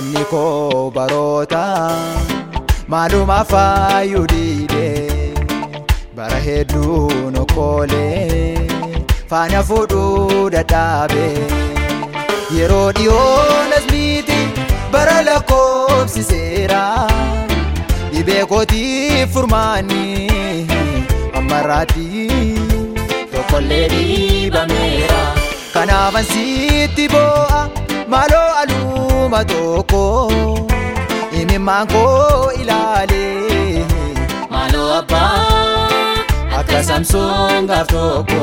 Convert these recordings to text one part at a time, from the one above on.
sabni koo baroota maaluma faayu bara hedduu okkolee faana fuudhuu dhadhaabee yeroo dhiyoon as miiti bara lakkoofsiseera dhibee kootiif furmaanii ammarraatti tokkollee dhiibameera kanaafan sitti bo'a maaloo aluma tokko himimaan koo ilaale. Maaloo abbaa akka Samsoon gaaf tokko.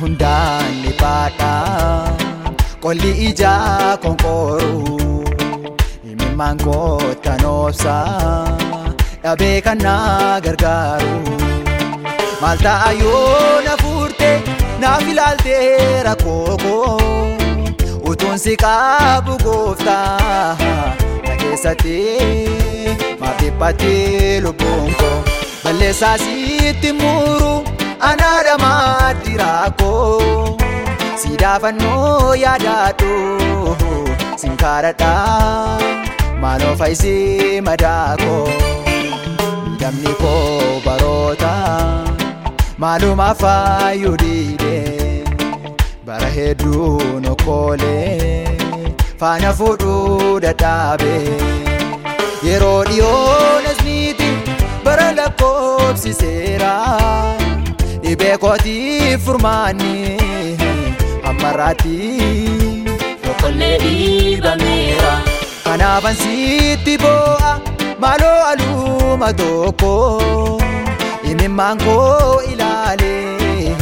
hundaan ni baadhaa qolli ijaa konkooruu. maangootaan oobsaa dhabee kannaa gargaaru maal ta'ayyoo na naaf ilaaltee rakkoo koo utuun si qaabu gooftaa na keessatti maaf lubbuun koo balleessaa sitti muuru anaadhamaatti rakkoo si daafannoo yaadaadhu sin kaadhadhaa. Maanoo faayisii madaa koo damni koo baroota maaluma faa diidee bara hedduu nokkoolee faana fuudhuu dadhaabee yeroo dhiyoo nasniiti bara lakkoofsiseera dhibee kootiif furmaanni ammarraatti. Tokkollee Dhaabaan sitti boo'a maaloo aluma tokko himimmaan koo ilaale.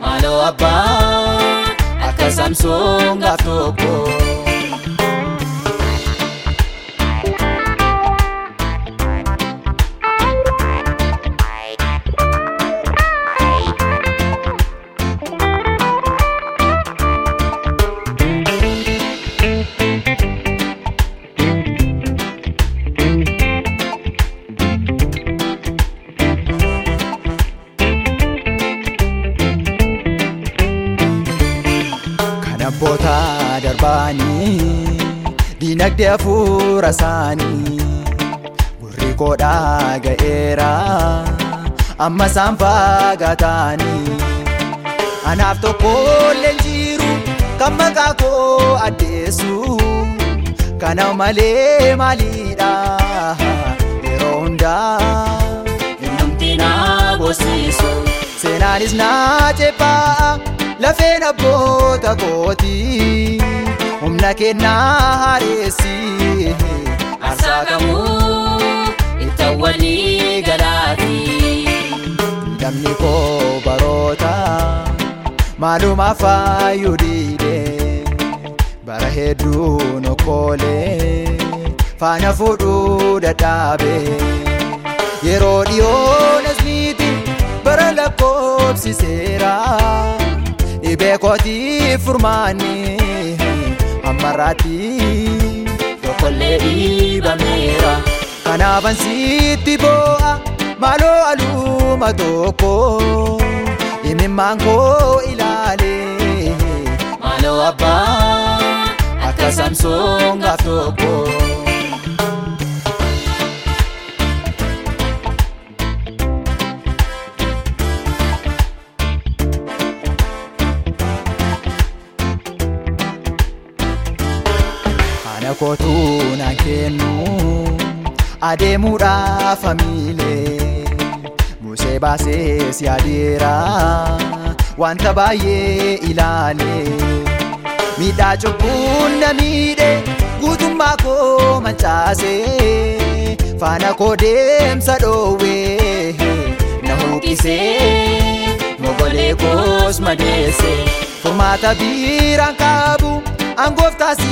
Maaloo abbaa akka Samsoon gaaf tokko. Boota darbaanii diinagdee hafuura isaanii gurri koodhaa ga'eera amma isaan faagataanii Anaaf illeen jiiru kan maqaa koo addeessu kana malee maaliidha yeroo hundaa. Seenaanis naa ceephaa. lafeen abboota kooti humna kennaa haareessi. Arsaakamuu itti e waliin galaati. Damni koo baroota maaluma faayu diidee bara hedduu nokkoolee faana fuudhuu dadhaabee. Yeroo dhiyoo nasniitiin bara lakkoofsiseera. kootiif furmaanni ammarraatti tokkollee dhiibameera. Kanaafan sitti boo'a maaloo aluma tokko himimmaan koo ilaale. Maaloo abbaa akka Samsoon gaaf mana kootuu na kennu adeemuudhaaf famiilee musee baasees yaadeera wanta baay'ee ilaale miidhaa cubbuun na miidhe guutummaa koo mancaase faana koo deemsa dhoowwee na huuqisee mogolee koos madeesee furmaata biiraan kaabu. Angooftaa si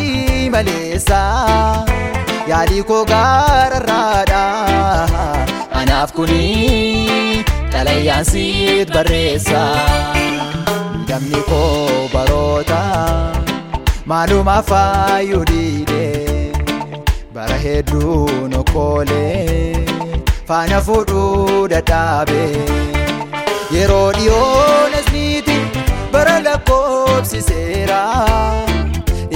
maleessaa yaalii koo gaararraadha. Anaaf kuni xalayyaan siit barreessa. Damni koo baroota maalumaa faayyuu diidee bara hedduu okkoolee faana fuudhuu dadhaabee. Yeroo dhiyoo nasniiti bara lakkoofsiseera.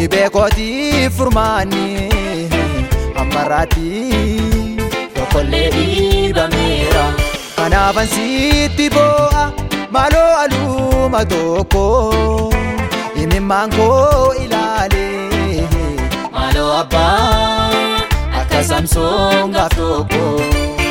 Ibee beekooti furmaanni ammaraatti tokkollee dhiibameera. Kanaaf ansiitti boo'a maaloo aluma tokko himimmaan koo ilaale. Maaloo abbaa akka Samsoon gaaf tokko.